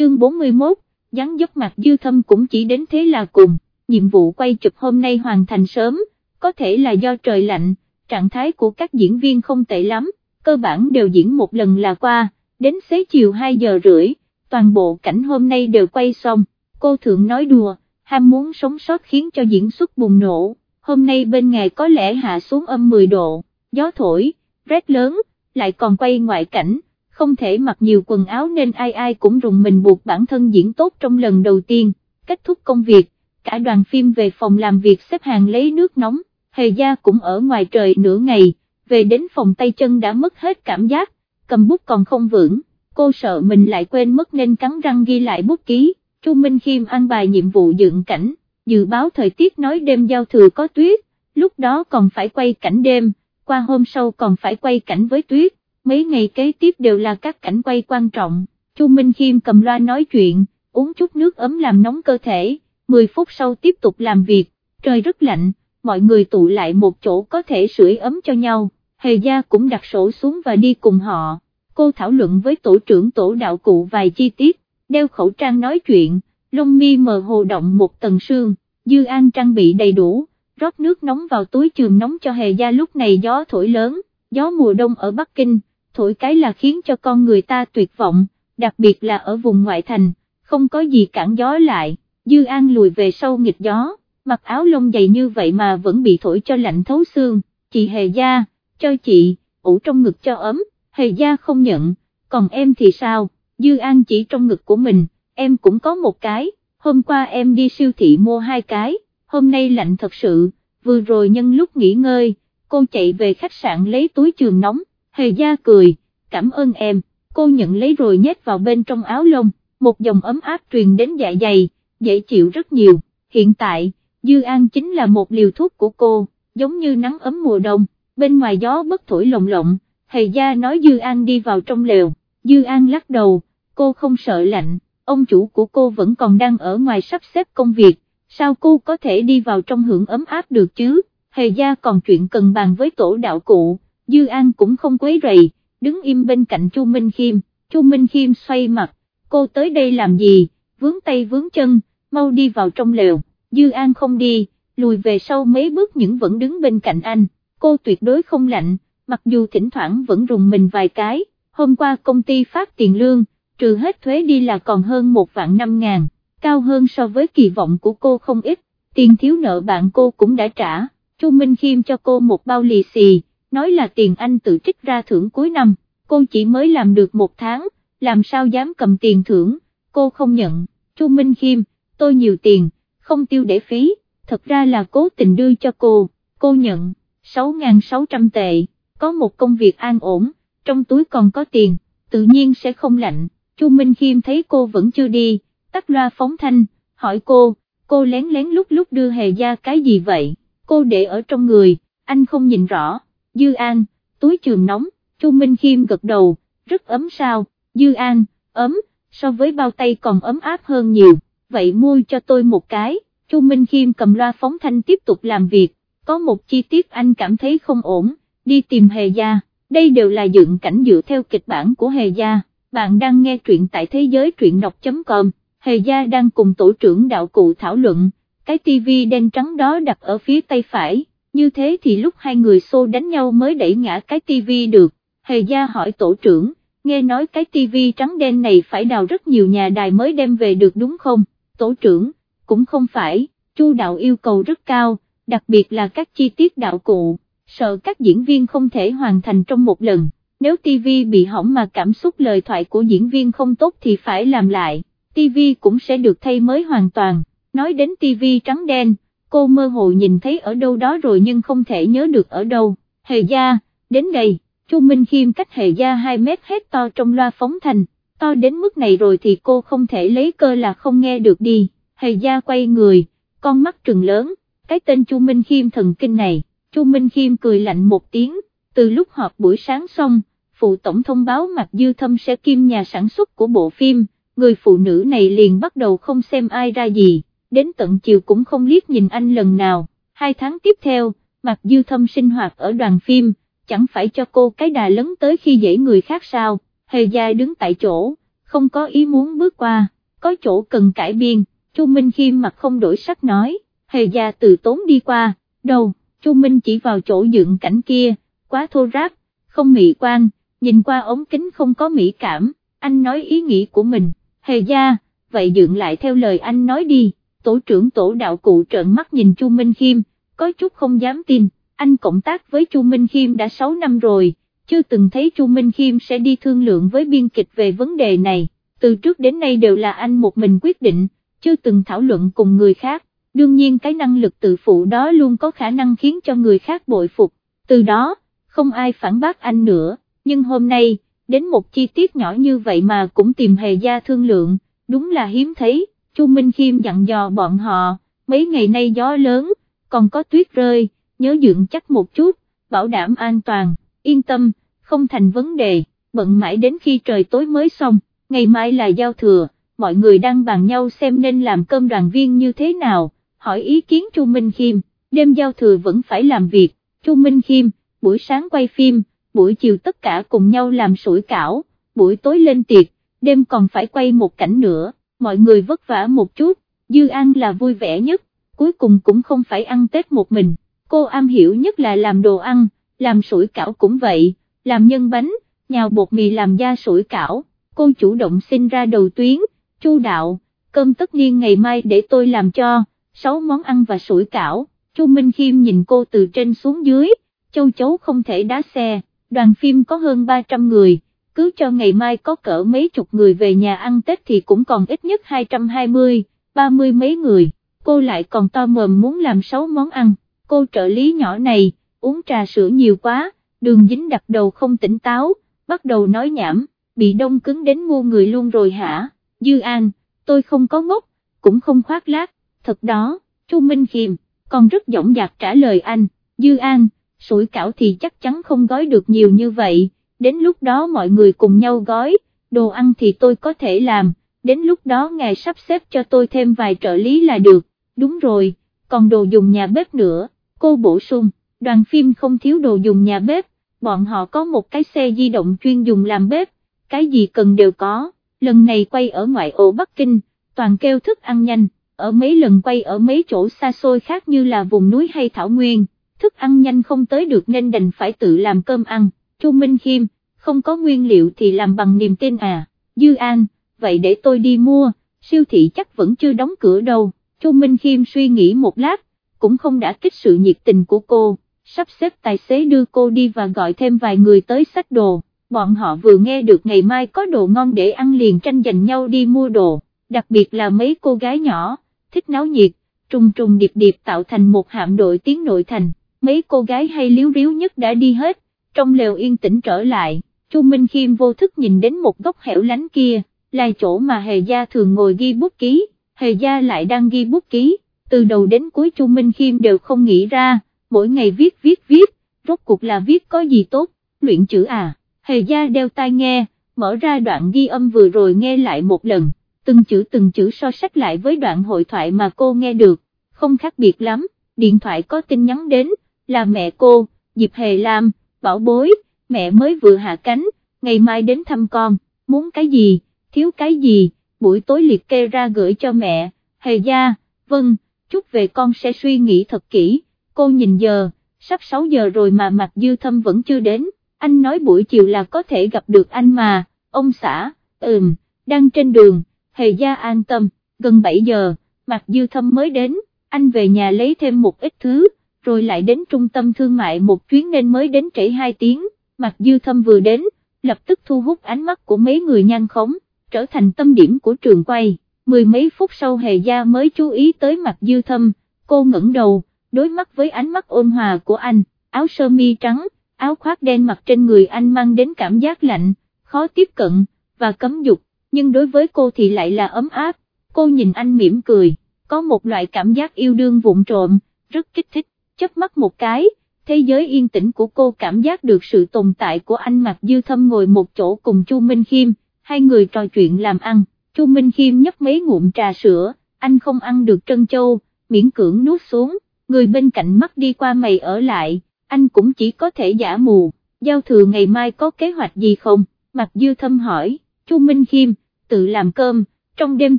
chương 41, dáng dấp mặt dư thâm cũng chỉ đến thế là cùng, nhiệm vụ quay chụp hôm nay hoàn thành sớm, có thể là do trời lạnh, trạng thái của các diễn viên không tệ lắm, cơ bản đều diễn một lần là qua, đến xế chiều 2 giờ rưỡi, toàn bộ cảnh hôm nay đều quay xong, cô thượng nói đùa, ham muốn sống sót khiến cho diễn xuất bùng nổ, hôm nay bên ngày có lẽ hạ xuống âm 10 độ, gió thổi, rét lớn, lại còn quay ngoại cảnh, không thể mặc nhiều quần áo nên ai ai cũng rùng mình buộc bản thân diễn tốt trong lần đầu tiên, kết thúc công việc, cả đoàn phim về phòng làm việc xếp hàng lấy nước nóng, hề gia cũng ở ngoài trời nửa ngày, về đến phòng tay chân đã mất hết cảm giác, cầm bút còn không vững, cô sợ mình lại quên mất nên cắn răng ghi lại bút ký, Chu Minh Khiêm ăn bài nhiệm vụ dựng cảnh, dự báo thời tiết nói đêm giao thừa có tuyết, lúc đó còn phải quay cảnh đêm, qua hôm sau còn phải quay cảnh với tuyết, mấy ngày kế tiếp đều là các cảnh quay quan trọng, Chu Minh Khiêm cầm loa nói chuyện, uống chút nước ấm làm nóng cơ thể, 10 phút sau tiếp tục làm việc, trời rất lạnh, mọi người tụ lại một chỗ có thể sưởi ấm cho nhau, hề gia cũng đặt sổ xuống và đi cùng họ, cô thảo luận với tổ trưởng tổ đạo cụ vài chi tiết, đeo khẩu trang nói chuyện, lông mi mờ hồ động một tầng sương, dư an trang bị đầy đủ, rót nước nóng vào túi trường nóng cho hề gia lúc này gió thổi lớn, gió mùa đông ở Bắc Kinh, thổi cái là khiến cho con người ta tuyệt vọng, đặc biệt là ở vùng ngoại thành, không có gì cản gió lại, dư an lùi về sau nghịch gió, mặc áo lông dày như vậy mà vẫn bị thổi cho lạnh thấu xương, chị hề gia, cho chị, ủ trong ngực cho ấm, hề gia không nhận, còn em thì sao, dư an chỉ trong ngực của mình, em cũng có một cái, hôm qua em đi siêu thị mua hai cái, hôm nay lạnh thật sự, vừa rồi nhân lúc nghỉ ngơi, cô chạy về khách sạn lấy túi trường nóng, hề gia cười, cảm ơn em, cô nhận lấy rồi nhét vào bên trong áo lông, một dòng ấm áp truyền đến dạ dày, dễ chịu rất nhiều, hiện tại, Dư An chính là một liều thuốc của cô, giống như nắng ấm mùa đông, bên ngoài gió bất thổi lồng lộng, hề gia nói Dư An đi vào trong lều, Dư An lắc đầu, cô không sợ lạnh, ông chủ của cô vẫn còn đang ở ngoài sắp xếp công việc, sao cô có thể đi vào trong hưởng ấm áp được chứ, hề gia còn chuyện cần bàn với tổ đạo cụ, Dư An cũng không quấy rầy, đứng im bên cạnh Chu Minh Khiêm, Chu Minh Khiêm xoay mặt, cô tới đây làm gì, vướng tay vướng chân, mau đi vào trong lều, Dư An không đi, lùi về sau mấy bước những vẫn đứng bên cạnh anh, cô tuyệt đối không lạnh, mặc dù thỉnh thoảng vẫn rùng mình vài cái, hôm qua công ty phát tiền lương, trừ hết thuế đi là còn hơn một vạn năm ngàn, cao hơn so với kỳ vọng của cô không ít, tiền thiếu nợ bạn cô cũng đã trả, Chu Minh Khiêm cho cô một bao lì xì, nói là tiền anh tự trích ra thưởng cuối năm, cô chỉ mới làm được một tháng, làm sao dám cầm tiền thưởng, cô không nhận, Chu Minh Khiêm, tôi nhiều tiền, không tiêu để phí, thật ra là cố tình đưa cho cô, cô nhận, 6.600 tệ, có một công việc an ổn, trong túi còn có tiền, tự nhiên sẽ không lạnh, Chu Minh Khiêm thấy cô vẫn chưa đi, tắt loa phóng thanh, hỏi cô, cô lén lén lúc lúc đưa hề ra cái gì vậy, cô để ở trong người, anh không nhìn rõ, Dư An, túi trường nóng, Chu Minh Khiêm gật đầu, rất ấm sao, Dư An, ấm, so với bao tay còn ấm áp hơn nhiều, vậy mua cho tôi một cái, Chu Minh Khiêm cầm loa phóng thanh tiếp tục làm việc, có một chi tiết anh cảm thấy không ổn, đi tìm Hề Gia, đây đều là dựng cảnh dựa theo kịch bản của Hề Gia, bạn đang nghe truyện tại thế giới truyện đọc.com, Hề Gia đang cùng tổ trưởng đạo cụ thảo luận, cái tivi đen trắng đó đặt ở phía tay phải, như thế thì lúc hai người xô đánh nhau mới đẩy ngã cái tivi được, Hề Gia hỏi tổ trưởng, nghe nói cái tivi trắng đen này phải đào rất nhiều nhà đài mới đem về được đúng không, tổ trưởng, cũng không phải, Chu đạo yêu cầu rất cao, đặc biệt là các chi tiết đạo cụ, sợ các diễn viên không thể hoàn thành trong một lần, nếu TV bị hỏng mà cảm xúc lời thoại của diễn viên không tốt thì phải làm lại, TV cũng sẽ được thay mới hoàn toàn, nói đến TV trắng đen, cô mơ hồ nhìn thấy ở đâu đó rồi nhưng không thể nhớ được ở đâu, hề gia, đến đây, Chu Minh Khiêm cách hề gia 2 mét hết to trong loa phóng thành, to đến mức này rồi thì cô không thể lấy cơ là không nghe được đi, hề gia quay người, con mắt trừng lớn, cái tên Chu Minh Khiêm thần kinh này, Chu Minh Khiêm cười lạnh một tiếng, từ lúc họp buổi sáng xong, phụ tổng thông báo Mạc Dư Thâm sẽ kim nhà sản xuất của bộ phim, người phụ nữ này liền bắt đầu không xem ai ra gì, đến tận chiều cũng không liếc nhìn anh lần nào, hai tháng tiếp theo, Mạc Dư Thâm sinh hoạt ở đoàn phim, chẳng phải cho cô cái đà lớn tới khi dễ người khác sao, hề gia đứng tại chỗ không có ý muốn bước qua, có chỗ cần cải biên, Chu Minh Khiêm mặt không đổi sắc nói, hề gia từ tốn đi qua, đâu, Chu Minh chỉ vào chỗ dựng cảnh kia, quá thô ráp, không mỹ quan, nhìn qua ống kính không có mỹ cảm, anh nói ý nghĩ của mình, hề gia, vậy dựng lại theo lời anh nói đi, tổ trưởng tổ đạo cụ trợn mắt nhìn Chu Minh Khiêm, có chút không dám tin, anh cộng tác với Chu Minh Khiêm đã 6 năm rồi, chưa từng thấy Chu Minh Khiêm sẽ đi thương lượng với biên kịch về vấn đề này, từ trước đến nay đều là anh một mình quyết định, chưa từng thảo luận cùng người khác, đương nhiên cái năng lực tự phụ đó luôn có khả năng khiến cho người khác bội phục, từ đó, không ai phản bác anh nữa, nhưng hôm nay, đến một chi tiết nhỏ như vậy mà cũng tìm hề gia thương lượng, đúng là hiếm thấy, Chu Minh Khiêm dặn dò bọn họ, mấy ngày nay gió lớn, còn có tuyết rơi, nhớ dưỡng chắc một chút, bảo đảm an toàn, yên tâm, không thành vấn đề, bận mãi đến khi trời tối mới xong, ngày mai là giao thừa, mọi người đang bàn nhau xem nên làm cơm đoàn viên như thế nào, hỏi ý kiến Chu Minh Khiêm, đêm giao thừa vẫn phải làm việc, Chu Minh Khiêm, buổi sáng quay phim, buổi chiều tất cả cùng nhau làm sủi cảo, buổi tối lên tiệc, đêm còn phải quay một cảnh nữa, mọi người vất vả một chút, Dư An là vui vẻ nhất, cuối cùng cũng không phải ăn Tết một mình, cô am hiểu nhất là làm đồ ăn, làm sủi cảo cũng vậy, làm nhân bánh, nhào bột mì làm da sủi cảo, cô chủ động xin ra đầu tuyến, chu đạo, cơm tất niên ngày mai để tôi làm cho, 6 món ăn và sủi cảo, chu Minh Khiêm nhìn cô từ trên xuống dưới, châu chấu không thể đá xe, đoàn phim có hơn 300 người, cứ cho ngày mai có cỡ mấy chục người về nhà ăn Tết thì cũng còn ít nhất 220, 30 mấy người, cô lại còn to mồm muốn làm 6 món ăn, cô trợ lý nhỏ này, uống trà sữa nhiều quá, đường dính đặt đầu không tỉnh táo, bắt đầu nói nhảm, bị đông cứng đến ngu người luôn rồi hả, Dư An, tôi không có ngốc, cũng không khoác lác, thật đó, Chu Minh Khiêm, còn rất dõng dạc trả lời anh, Dư An, sủi cảo thì chắc chắn không gói được nhiều như vậy, đến lúc đó mọi người cùng nhau gói, đồ ăn thì tôi có thể làm, đến lúc đó ngài sắp xếp cho tôi thêm vài trợ lý là được, đúng rồi, còn đồ dùng nhà bếp nữa, cô bổ sung, đoàn phim không thiếu đồ dùng nhà bếp, bọn họ có một cái xe di động chuyên dùng làm bếp, cái gì cần đều có, lần này quay ở ngoại ô Bắc Kinh, toàn kêu thức ăn nhanh, ở mấy lần quay ở mấy chỗ xa xôi khác như là vùng núi hay thảo nguyên, thức ăn nhanh không tới được nên đành phải tự làm cơm ăn, Chu Minh Khiêm, không có nguyên liệu thì làm bằng niềm tin à, Dư An, vậy để tôi đi mua, siêu thị chắc vẫn chưa đóng cửa đâu, Chu Minh Khiêm suy nghĩ một lát, cũng không đã kích sự nhiệt tình của cô, sắp xếp tài xế đưa cô đi và gọi thêm vài người tới sách đồ, bọn họ vừa nghe được ngày mai có đồ ngon để ăn liền tranh giành nhau đi mua đồ, đặc biệt là mấy cô gái nhỏ, thích náo nhiệt, trùng trùng điệp điệp tạo thành một hạm đội tiếng nội thành, mấy cô gái hay liếu riếu nhất đã đi hết, trong lều yên tĩnh trở lại, Chu Minh Khiêm vô thức nhìn đến một góc hẻo lánh kia, là chỗ mà Hề Gia thường ngồi ghi bút ký, Hề Gia lại đang ghi bút ký, từ đầu đến cuối Chu Minh Khiêm đều không nghĩ ra, mỗi ngày viết viết viết, rốt cuộc là viết có gì tốt, luyện chữ à, Hề Gia đeo tai nghe, mở ra đoạn ghi âm vừa rồi nghe lại một lần, từng chữ từng chữ so sách lại với đoạn hội thoại mà cô nghe được, không khác biệt lắm, điện thoại có tin nhắn đến, là mẹ cô, Diệp Hề Lam, bảo bối, mẹ mới vừa hạ cánh, ngày mai đến thăm con, muốn cái gì, thiếu cái gì, buổi tối liệt kê ra gửi cho mẹ, hề gia, vâng, chút về con sẽ suy nghĩ thật kỹ, cô nhìn giờ, sắp 6 giờ rồi mà mặt dư thâm vẫn chưa đến, anh nói buổi chiều là có thể gặp được anh mà, ông xã, ừm, đang trên đường, hề gia an tâm, gần 7 giờ, mặt dư thâm mới đến, anh về nhà lấy thêm một ít thứ, rồi lại đến trung tâm thương mại một chuyến nên mới đến trễ 2 tiếng, Mặc dư thâm vừa đến, lập tức thu hút ánh mắt của mấy người nhan khống, trở thành tâm điểm của trường quay, mười mấy phút sau hề gia mới chú ý tới mặt dư thâm, cô ngẩng đầu, đối mắt với ánh mắt ôn hòa của anh, áo sơ mi trắng, áo khoác đen mặc trên người anh mang đến cảm giác lạnh, khó tiếp cận, và cấm dục, nhưng đối với cô thì lại là ấm áp, cô nhìn anh mỉm cười, có một loại cảm giác yêu đương vụn trộm, rất kích thích chớp mắt một cái, thế giới yên tĩnh của cô cảm giác được sự tồn tại của anh Mạc Dư Thâm ngồi một chỗ cùng Chu Minh Khiêm, hai người trò chuyện làm ăn, Chu Minh Khiêm nhấp mấy ngụm trà sữa, anh không ăn được trân châu, miễn cưỡng nuốt xuống, người bên cạnh mắt đi qua mày ở lại, anh cũng chỉ có thể giả mù, giao thừa ngày mai có kế hoạch gì không, Mạc Dư Thâm hỏi, Chu Minh Khiêm, tự làm cơm, trong đêm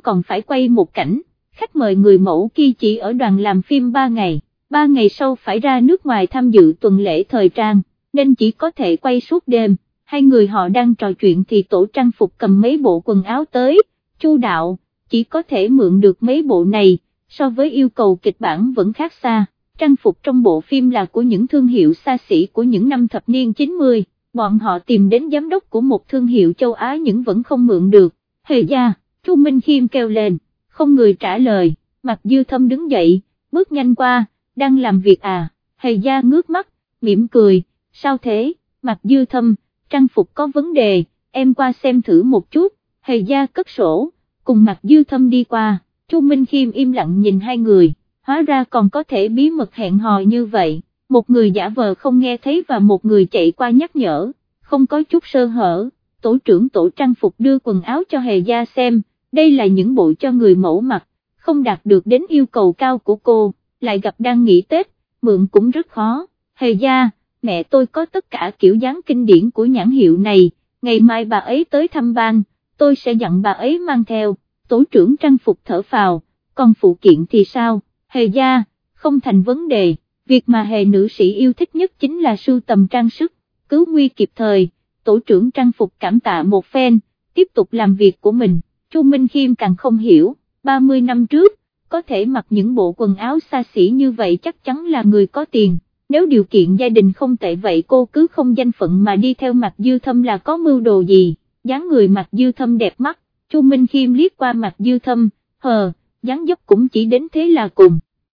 còn phải quay một cảnh, khách mời người mẫu kia chỉ ở đoàn làm phim 3 ngày, ba ngày sau phải ra nước ngoài tham dự tuần lễ thời trang, nên chỉ có thể quay suốt đêm, hai người họ đang trò chuyện thì tổ trang phục cầm mấy bộ quần áo tới, chu đạo, chỉ có thể mượn được mấy bộ này, so với yêu cầu kịch bản vẫn khác xa, trang phục trong bộ phim là của những thương hiệu xa xỉ của những năm thập niên 90, bọn họ tìm đến giám đốc của một thương hiệu châu Á nhưng vẫn không mượn được, hề gia, Chu Minh Khiêm kêu lên, không người trả lời, mặt dư thâm đứng dậy, bước nhanh qua, đang làm việc à, hề gia ngước mắt, mỉm cười, sao thế, mặt dư thâm, trang phục có vấn đề, em qua xem thử một chút, hề gia cất sổ, cùng mặt dư thâm đi qua, Chu Minh Khiêm im lặng nhìn hai người, hóa ra còn có thể bí mật hẹn hò như vậy, một người giả vờ không nghe thấy và một người chạy qua nhắc nhở, không có chút sơ hở, tổ trưởng tổ trang phục đưa quần áo cho hề gia xem, đây là những bộ cho người mẫu mặc, không đạt được đến yêu cầu cao của cô, lại gặp đang nghỉ Tết, mượn cũng rất khó, hề gia, mẹ tôi có tất cả kiểu dáng kinh điển của nhãn hiệu này, ngày mai bà ấy tới thăm ban, tôi sẽ dặn bà ấy mang theo, tổ trưởng trang phục thở phào, còn phụ kiện thì sao, hề gia, không thành vấn đề, việc mà hề nữ sĩ yêu thích nhất chính là sưu tầm trang sức, cứu nguy kịp thời, tổ trưởng trang phục cảm tạ một phen, tiếp tục làm việc của mình, Chu Minh Khiêm càng không hiểu, 30 năm trước, có thể mặc những bộ quần áo xa xỉ như vậy chắc chắn là người có tiền, nếu điều kiện gia đình không tệ vậy cô cứ không danh phận mà đi theo mặt dư thâm là có mưu đồ gì, dáng người mặt dư thâm đẹp mắt, Chu Minh Khiêm liếc qua mặt dư thâm, hờ, dáng dấp cũng chỉ đến thế là cùng.